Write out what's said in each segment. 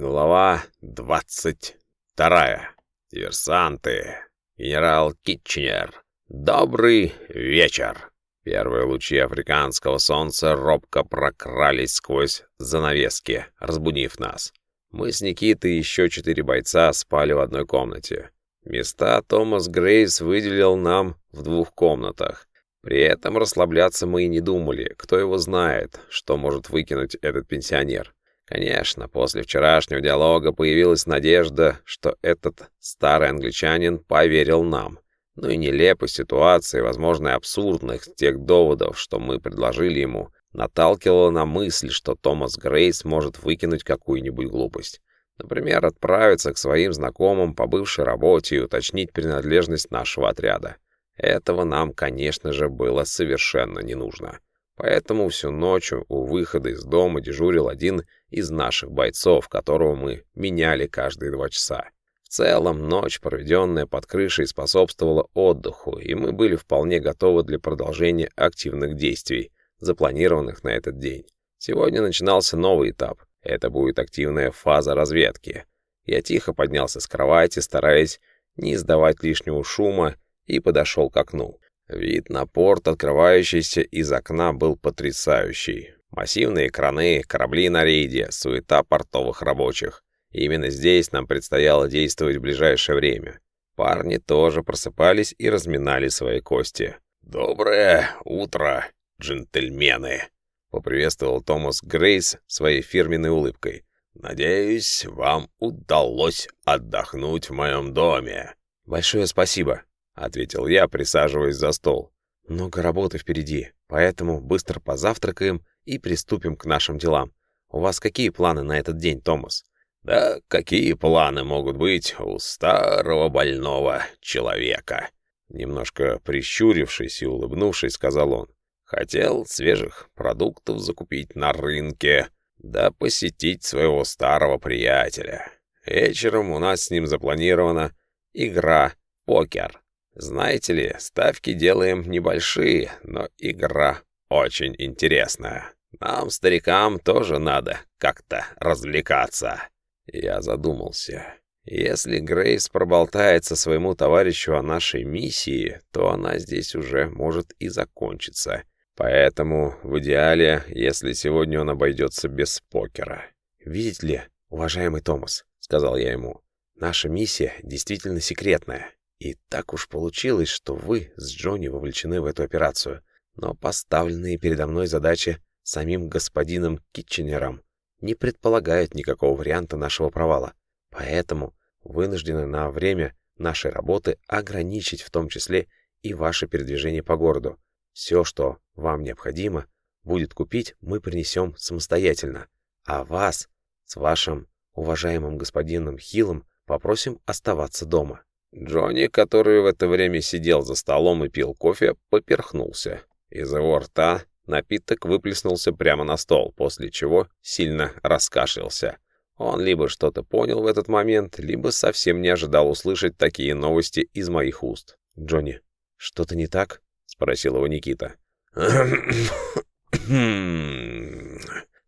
Глава двадцать вторая. Диверсанты. Генерал Китченер. Добрый вечер. Первые лучи африканского солнца робко прокрались сквозь занавески, разбудив нас. Мы с Никитой и еще четыре бойца спали в одной комнате. Места Томас Грейс выделил нам в двух комнатах. При этом расслабляться мы и не думали. Кто его знает, что может выкинуть этот пенсионер. Конечно, после вчерашнего диалога появилась надежда, что этот старый англичанин поверил нам. Ну и нелепость ситуации, возможно, и абсурдных тех доводов, что мы предложили ему, наталкивала на мысль, что Томас Грейс может выкинуть какую-нибудь глупость. Например, отправиться к своим знакомым по бывшей работе и уточнить принадлежность нашего отряда. Этого нам, конечно же, было совершенно не нужно. Поэтому всю ночь у выхода из дома дежурил один из наших бойцов, которого мы меняли каждые два часа. В целом, ночь, проведенная под крышей, способствовала отдыху, и мы были вполне готовы для продолжения активных действий, запланированных на этот день. Сегодня начинался новый этап. Это будет активная фаза разведки. Я тихо поднялся с кровати, стараясь не издавать лишнего шума, и подошел к окну. Вид на порт, открывающийся из окна, был потрясающий. Массивные краны, корабли на рейде, суета портовых рабочих. именно здесь нам предстояло действовать в ближайшее время. Парни тоже просыпались и разминали свои кости. «Доброе утро, джентльмены!» — поприветствовал Томас Грейс своей фирменной улыбкой. «Надеюсь, вам удалось отдохнуть в моем доме». «Большое спасибо», — ответил я, присаживаясь за стол. «Много работы впереди, поэтому быстро позавтракаем и приступим к нашим делам. У вас какие планы на этот день, Томас?» «Да какие планы могут быть у старого больного человека?» Немножко прищурившись и улыбнувшись, сказал он. «Хотел свежих продуктов закупить на рынке, да посетить своего старого приятеля. Вечером у нас с ним запланирована игра «Покер». Знаете ли, ставки делаем небольшие, но игра очень интересная. Нам, старикам, тоже надо как-то развлекаться. Я задумался. Если Грейс проболтается своему товарищу о нашей миссии, то она здесь уже может и закончиться. Поэтому в идеале, если сегодня он обойдется без покера. «Видите ли, уважаемый Томас», — сказал я ему, — «наша миссия действительно секретная. И так уж получилось, что вы с Джонни вовлечены в эту операцию, но поставленные передо мной задачи самим господином Китченером не предполагают никакого варианта нашего провала. Поэтому вынуждены на время нашей работы ограничить в том числе и ваше передвижение по городу. Все, что вам необходимо будет купить, мы принесем самостоятельно, а вас с вашим уважаемым господином Хиллом попросим оставаться дома. Джонни, который в это время сидел за столом и пил кофе, поперхнулся. Из его рта напиток выплеснулся прямо на стол, после чего сильно раскашлялся. Он либо что-то понял в этот момент, либо совсем не ожидал услышать такие новости из моих уст. «Джонни, что-то не так?» — спросил его Никита.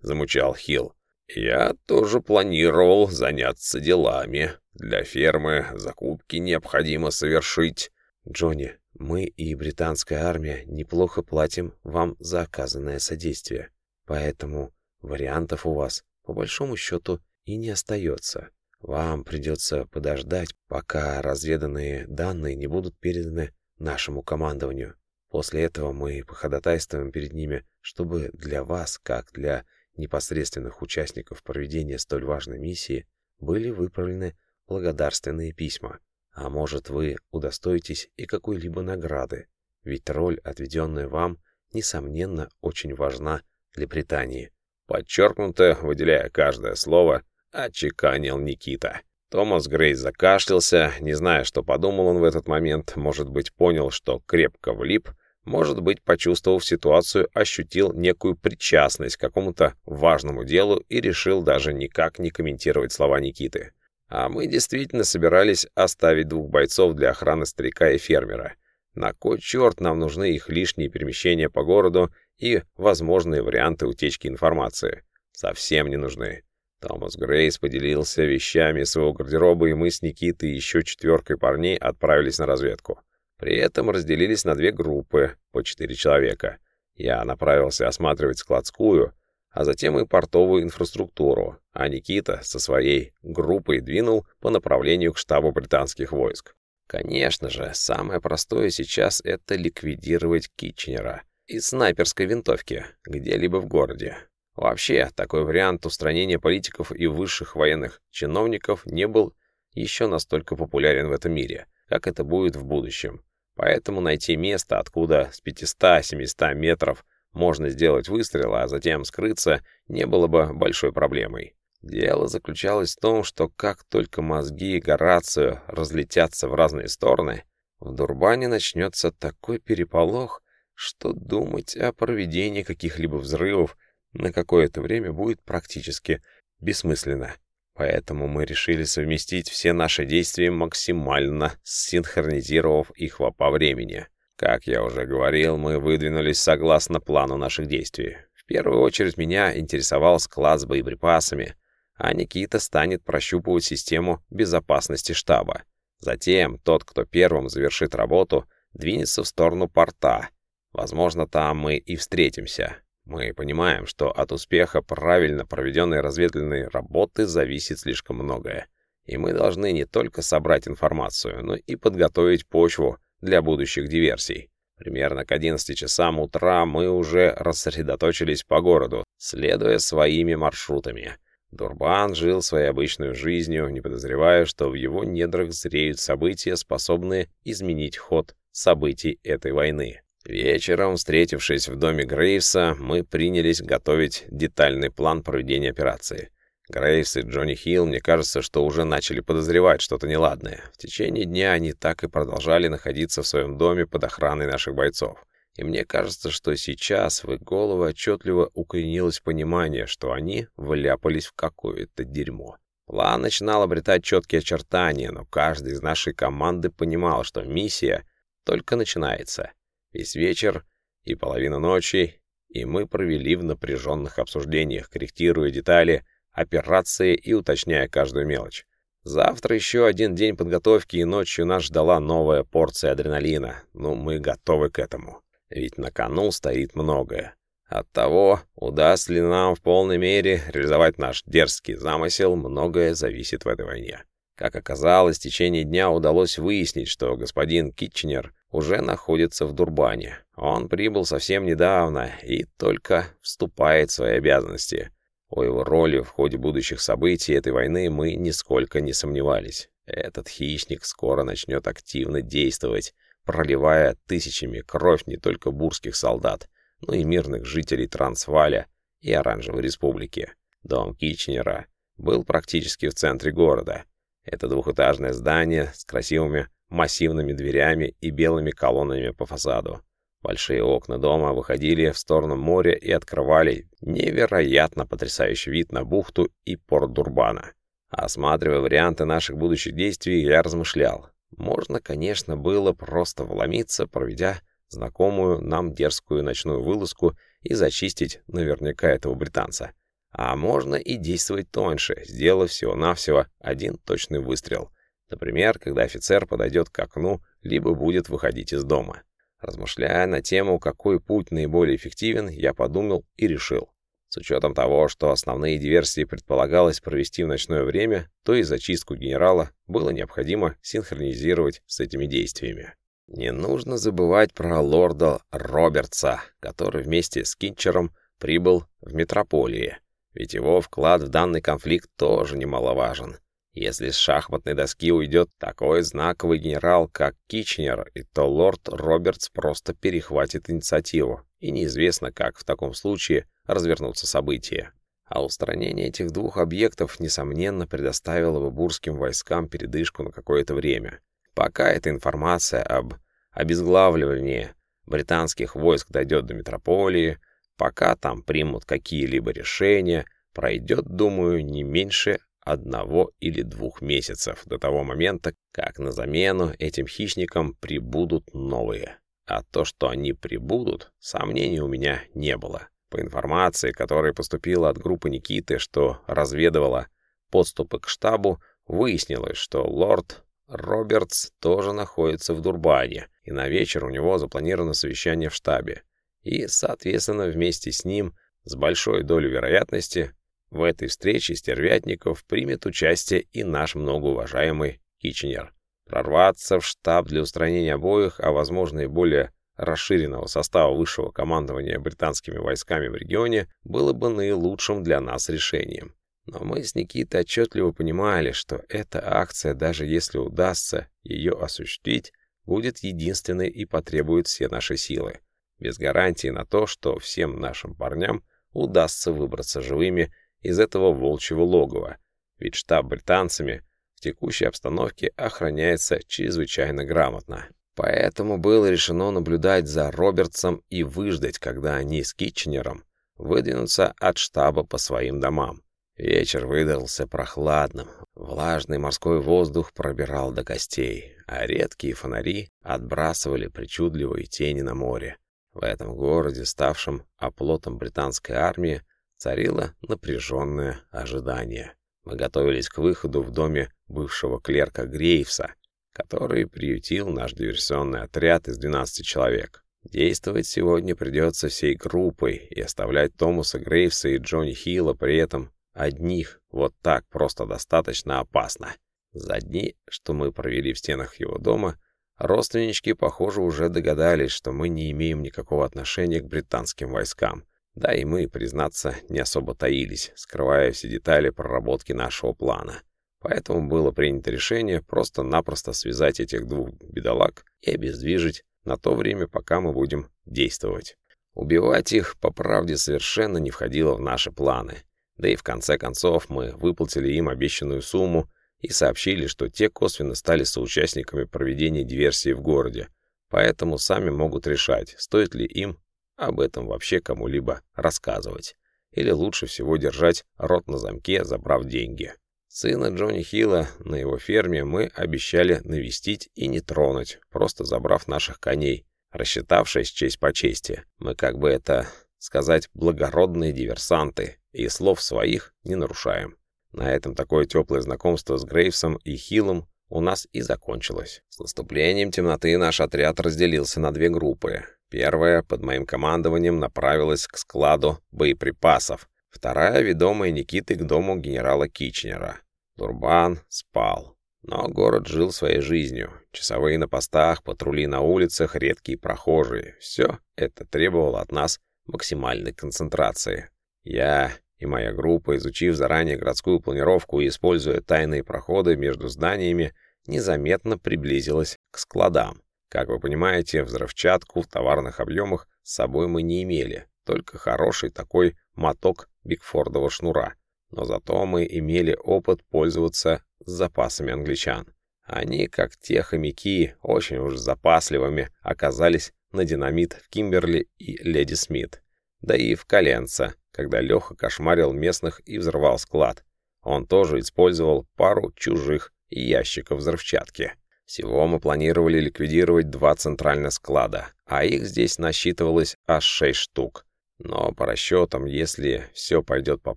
замучал Хилл. «Я тоже планировал заняться делами. Для фермы закупки необходимо совершить. Джонни, мы и британская армия неплохо платим вам за оказанное содействие. Поэтому вариантов у вас, по большому счету, и не остается. Вам придется подождать, пока разведанные данные не будут переданы нашему командованию. После этого мы походатайствуем перед ними, чтобы для вас, как для непосредственных участников проведения столь важной миссии, были выправлены благодарственные письма. А может, вы удостоитесь и какой-либо награды, ведь роль, отведенная вам, несомненно, очень важна для Британии. Подчеркнуто, выделяя каждое слово, отчеканил Никита. Томас Грейс закашлялся, не зная, что подумал он в этот момент, может быть, понял, что крепко влип, может быть, почувствовав ситуацию, ощутил некую причастность к какому-то важному делу и решил даже никак не комментировать слова Никиты. А мы действительно собирались оставить двух бойцов для охраны старика и фермера. На кой черт нам нужны их лишние перемещения по городу и возможные варианты утечки информации? Совсем не нужны. Томас Грейс поделился вещами своего гардероба, и мы с Никитой и еще четверкой парней отправились на разведку. При этом разделились на две группы, по четыре человека. Я направился осматривать складскую, а затем и портовую инфраструктуру, а Никита со своей группой двинул по направлению к штабу британских войск. Конечно же, самое простое сейчас — это ликвидировать Китченера из снайперской винтовки где-либо в городе. Вообще, такой вариант устранения политиков и высших военных чиновников не был еще настолько популярен в этом мире, как это будет в будущем. Поэтому найти место, откуда с 500-700 метров можно сделать выстрел, а затем скрыться, не было бы большой проблемой. Дело заключалось в том, что как только мозги Горацио разлетятся в разные стороны, в Дурбане начнется такой переполох, что думать о проведении каких-либо взрывов на какое-то время будет практически бессмысленно. Поэтому мы решили совместить все наши действия максимально, синхронизировав их по времени. Как я уже говорил, мы выдвинулись согласно плану наших действий. В первую очередь меня интересовал склад с боеприпасами, а Никита станет прощупывать систему безопасности штаба. Затем тот, кто первым завершит работу, двинется в сторону порта. Возможно, там мы и встретимся. Мы понимаем, что от успеха правильно проведенной разведывательной работы зависит слишком многое. И мы должны не только собрать информацию, но и подготовить почву для будущих диверсий. Примерно к 11 часам утра мы уже рассредоточились по городу, следуя своими маршрутами. Дурбан жил своей обычной жизнью, не подозревая, что в его недрах зреют события, способные изменить ход событий этой войны. Вечером, встретившись в доме Грейвса, мы принялись готовить детальный план проведения операции. Грейвс и Джонни Хилл, мне кажется, что уже начали подозревать что-то неладное. В течение дня они так и продолжали находиться в своем доме под охраной наших бойцов. И мне кажется, что сейчас в их головы отчетливо укоренилось понимание, что они вляпались в какое-то дерьмо. План начинал обретать четкие очертания, но каждый из нашей команды понимал, что миссия только начинается. Весь вечер и половину ночи, и мы провели в напряженных обсуждениях, корректируя детали операции и уточняя каждую мелочь. Завтра еще один день подготовки, и ночью нас ждала новая порция адреналина. Ну, мы готовы к этому. Ведь на кону стоит многое. От того, удастся ли нам в полной мере реализовать наш дерзкий замысел, многое зависит в этой войне. Как оказалось, в течение дня удалось выяснить, что господин Китченер уже находится в Дурбане. Он прибыл совсем недавно и только вступает в свои обязанности. О его роли в ходе будущих событий этой войны мы нисколько не сомневались. Этот хищник скоро начнет активно действовать, проливая тысячами кровь не только бурских солдат, но и мирных жителей Трансваля и Оранжевой Республики. Дом Кичнера был практически в центре города. Это двухэтажное здание с красивыми массивными дверями и белыми колоннами по фасаду. Большие окна дома выходили в сторону моря и открывали невероятно потрясающий вид на бухту и порт Дурбана. Осматривая варианты наших будущих действий, я размышлял. Можно, конечно, было просто вломиться, проведя знакомую нам дерзкую ночную вылазку и зачистить наверняка этого британца. А можно и действовать тоньше, сделав всего-навсего один точный выстрел — Например, когда офицер подойдет к окну, либо будет выходить из дома. Размышляя на тему, какой путь наиболее эффективен, я подумал и решил. С учетом того, что основные диверсии предполагалось провести в ночное время, то и зачистку генерала было необходимо синхронизировать с этими действиями. Не нужно забывать про лорда Робертса, который вместе с Кинчером прибыл в метрополии, ведь его вклад в данный конфликт тоже немаловажен. Если с шахматной доски уйдет такой знаковый генерал, как Кичнер, и то лорд Робертс просто перехватит инициативу, и неизвестно, как в таком случае развернутся события. А устранение этих двух объектов, несомненно, предоставило бы бурским войскам передышку на какое-то время. Пока эта информация об обезглавливании британских войск дойдет до метрополии, пока там примут какие-либо решения, пройдет, думаю, не меньше одного или двух месяцев до того момента, как на замену этим хищникам прибудут новые. А то, что они прибудут, сомнений у меня не было. По информации, которая поступила от группы Никиты, что разведывала подступы к штабу, выяснилось, что лорд Робертс тоже находится в Дурбане, и на вечер у него запланировано совещание в штабе. И, соответственно, вместе с ним, с большой долей вероятности, в этой встрече стервятников примет участие и наш многоуважаемый Киченер. Прорваться в штаб для устранения обоих, а возможно и более расширенного состава высшего командования британскими войсками в регионе было бы наилучшим для нас решением. Но мы с Никитой отчетливо понимали, что эта акция, даже если удастся ее осуществить, будет единственной и потребует все наши силы. Без гарантии на то, что всем нашим парням удастся выбраться живыми из этого волчьего логова, ведь штаб британцами в текущей обстановке охраняется чрезвычайно грамотно. Поэтому было решено наблюдать за Робертсом и выждать, когда они с Китченером выдвинутся от штаба по своим домам. Вечер выдался прохладным, влажный морской воздух пробирал до костей, а редкие фонари отбрасывали причудливые тени на море. В этом городе, ставшем оплотом британской армии, царило напряженное ожидание. Мы готовились к выходу в доме бывшего клерка Грейвса, который приютил наш диверсионный отряд из 12 человек. Действовать сегодня придется всей группой, и оставлять Томаса Грейвса и Джонни Хилла при этом одних вот так просто достаточно опасно. За дни, что мы провели в стенах его дома, родственнички, похоже, уже догадались, что мы не имеем никакого отношения к британским войскам. Да и мы, признаться, не особо таились, скрывая все детали проработки нашего плана. Поэтому было принято решение просто-напросто связать этих двух бедолаг и обездвижить на то время, пока мы будем действовать. Убивать их, по правде, совершенно не входило в наши планы. Да и в конце концов мы выплатили им обещанную сумму и сообщили, что те косвенно стали соучастниками проведения диверсии в городе, поэтому сами могут решать, стоит ли им об этом вообще кому-либо рассказывать. Или лучше всего держать рот на замке, забрав деньги. Сына Джонни Хилла на его ферме мы обещали навестить и не тронуть, просто забрав наших коней, рассчитавшись честь по чести. Мы как бы это сказать благородные диверсанты и слов своих не нарушаем. На этом такое теплое знакомство с Грейвсом и Хиллом у нас и закончилось. С наступлением темноты наш отряд разделился на две группы. Первая под моим командованием направилась к складу боеприпасов, вторая, ведомая Никитой, к дому генерала Кичнера. Дурбан спал. Но город жил своей жизнью. Часовые на постах, патрули на улицах, редкие прохожие. Все это требовало от нас максимальной концентрации. Я и моя группа, изучив заранее городскую планировку и используя тайные проходы между зданиями, незаметно приблизилась к складам. Как вы понимаете, взрывчатку в товарных объемах с собой мы не имели, только хороший такой моток Бигфордова шнура. Но зато мы имели опыт пользоваться запасами англичан. Они, как те хомяки, очень уж запасливыми оказались на динамит в Кимберли и Леди Смит. Да и в Коленце, когда Леха кошмарил местных и взрывал склад. Он тоже использовал пару чужих ящиков взрывчатки. Всего мы планировали ликвидировать два центральных склада, а их здесь насчитывалось аж шесть штук. Но по расчетам, если все пойдет по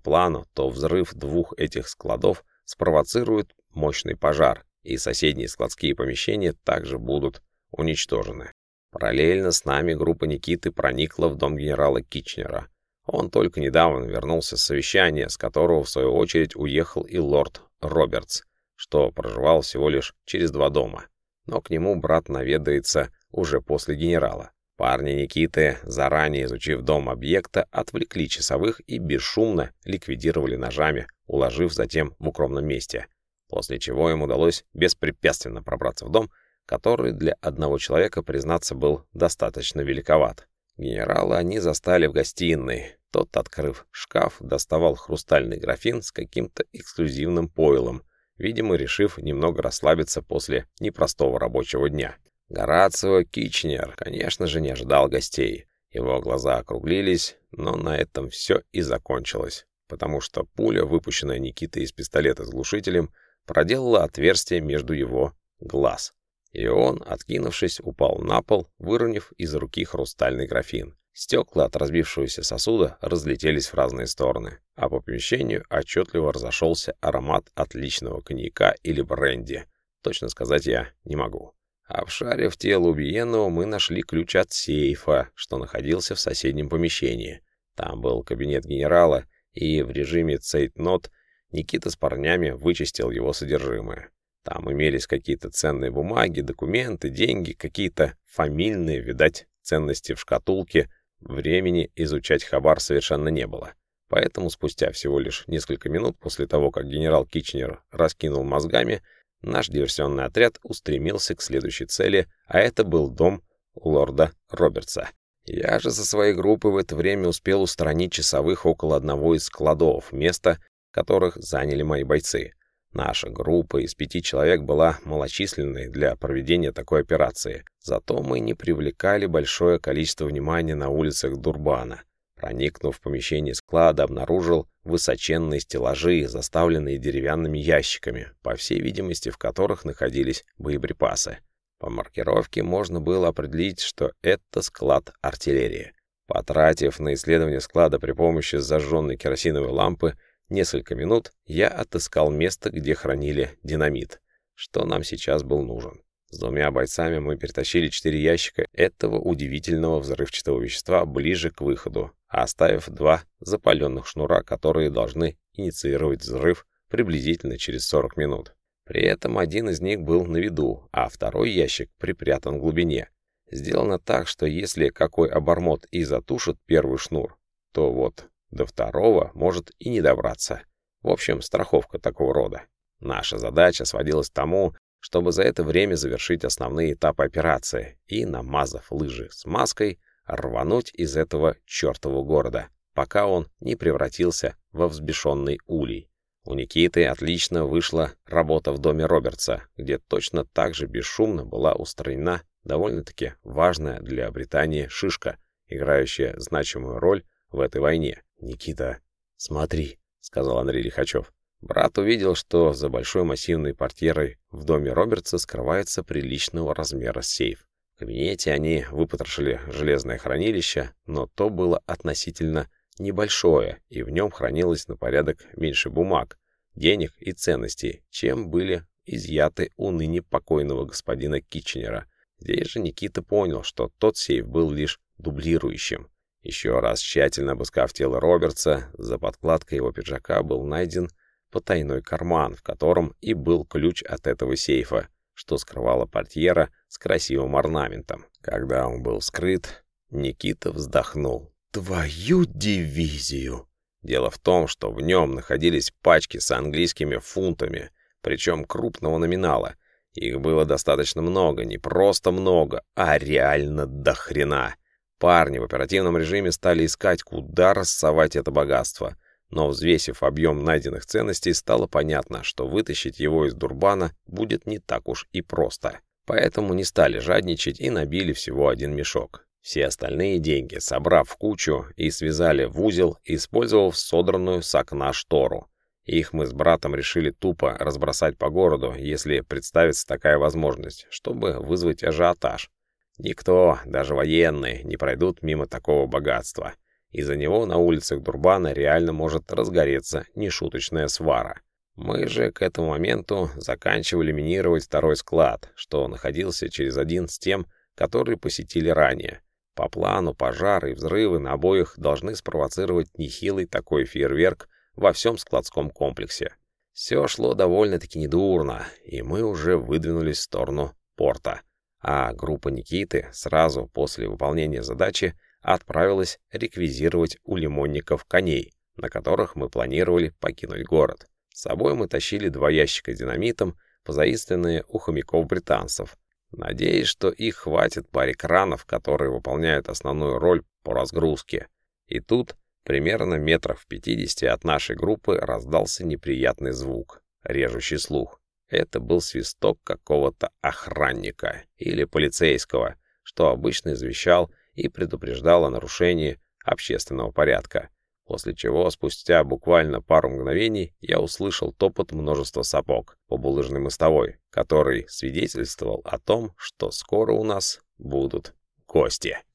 плану, то взрыв двух этих складов спровоцирует мощный пожар, и соседние складские помещения также будут уничтожены. Параллельно с нами группа Никиты проникла в дом генерала Кичнера. Он только недавно вернулся с совещания, с которого, в свою очередь, уехал и лорд Робертс что проживал всего лишь через два дома. Но к нему брат наведается уже после генерала. Парни Никиты, заранее изучив дом объекта, отвлекли часовых и бесшумно ликвидировали ножами, уложив затем в укромном месте. После чего им удалось беспрепятственно пробраться в дом, который для одного человека, признаться, был достаточно великоват. Генерала они застали в гостиной. Тот, открыв шкаф, доставал хрустальный графин с каким-то эксклюзивным пойлом — видимо, решив немного расслабиться после непростого рабочего дня. Горацио Кичнер, конечно же, не ожидал гостей. Его глаза округлились, но на этом все и закончилось, потому что пуля, выпущенная Никитой из пистолета с глушителем, проделала отверстие между его глаз. И он, откинувшись, упал на пол, выронив из руки хрустальный графин. Стекла от разбившегося сосуда разлетелись в разные стороны, а по помещению отчетливо разошелся аромат отличного коньяка или бренди. Точно сказать я не могу. А в шаре в тело убиенного мы нашли ключ от сейфа, что находился в соседнем помещении. Там был кабинет генерала, и в режиме цейтнот Никита с парнями вычистил его содержимое. Там имелись какие-то ценные бумаги, документы, деньги, какие-то фамильные, видать, ценности в шкатулке. Времени изучать хабар совершенно не было. Поэтому спустя всего лишь несколько минут после того, как генерал Кичнер раскинул мозгами, наш диверсионный отряд устремился к следующей цели, а это был дом лорда Робертса. Я же со своей группой в это время успел устранить часовых около одного из складов, место которых заняли мои бойцы. Наша группа из пяти человек была малочисленной для проведения такой операции, зато мы не привлекали большое количество внимания на улицах Дурбана. Проникнув в помещение склада, обнаружил высоченные стеллажи, заставленные деревянными ящиками, по всей видимости, в которых находились боеприпасы. По маркировке можно было определить, что это склад артиллерии. Потратив на исследование склада при помощи зажженной керосиновой лампы, Несколько минут я отыскал место, где хранили динамит, что нам сейчас был нужен. С двумя бойцами мы перетащили четыре ящика этого удивительного взрывчатого вещества ближе к выходу, оставив два запаленных шнура, которые должны инициировать взрыв приблизительно через 40 минут. При этом один из них был на виду, а второй ящик припрятан в глубине. Сделано так, что если какой обормот и затушит первый шнур, то вот до второго может и не добраться. В общем, страховка такого рода. Наша задача сводилась к тому, чтобы за это время завершить основные этапы операции и, намазав лыжи с маской, рвануть из этого чертового города, пока он не превратился во взбешенный улей. У Никиты отлично вышла работа в доме Робертса, где точно так же бесшумно была устранена довольно-таки важная для Британии шишка, играющая значимую роль в этой войне. «Никита, смотри», — сказал Андрей Лихачев. Брат увидел, что за большой массивной портьерой в доме Робертса скрывается приличного размера сейф. В кабинете они выпотрошили железное хранилище, но то было относительно небольшое, и в нем хранилось на порядок меньше бумаг, денег и ценностей, чем были изъяты у ныне покойного господина Китченера. Здесь же Никита понял, что тот сейф был лишь дублирующим. Еще раз тщательно обыскав тело Робертса, за подкладкой его пиджака был найден потайной карман, в котором и был ключ от этого сейфа, что скрывала портьера с красивым орнаментом. Когда он был скрыт, Никита вздохнул. «Твою дивизию!» Дело в том, что в нем находились пачки с английскими фунтами, причем крупного номинала. Их было достаточно много, не просто много, а реально до хрена. Парни в оперативном режиме стали искать, куда рассовать это богатство. Но, взвесив объем найденных ценностей, стало понятно, что вытащить его из Дурбана будет не так уж и просто. Поэтому не стали жадничать и набили всего один мешок. Все остальные деньги, собрав в кучу и связали в узел, использовав содранную с окна штору. Их мы с братом решили тупо разбросать по городу, если представится такая возможность, чтобы вызвать ажиотаж. Никто, даже военные, не пройдут мимо такого богатства. Из-за него на улицах Дурбана реально может разгореться нешуточная свара. Мы же к этому моменту заканчивали минировать второй склад, что находился через один с тем, который посетили ранее. По плану пожары и взрывы на обоих должны спровоцировать нехилый такой фейерверк во всем складском комплексе. Все шло довольно-таки недурно, и мы уже выдвинулись в сторону порта а группа Никиты сразу после выполнения задачи отправилась реквизировать у лимонников коней, на которых мы планировали покинуть город. С собой мы тащили два ящика динамитом, позаимствованные у хомяков-британцев, надеясь, что их хватит паре кранов, которые выполняют основную роль по разгрузке. И тут, примерно метров в 50 от нашей группы, раздался неприятный звук, режущий слух. Это был свисток какого-то охранника или полицейского, что обычно извещал и предупреждал о нарушении общественного порядка. После чего, спустя буквально пару мгновений, я услышал топот множества сапог по булыжной мостовой, который свидетельствовал о том, что скоро у нас будут гости.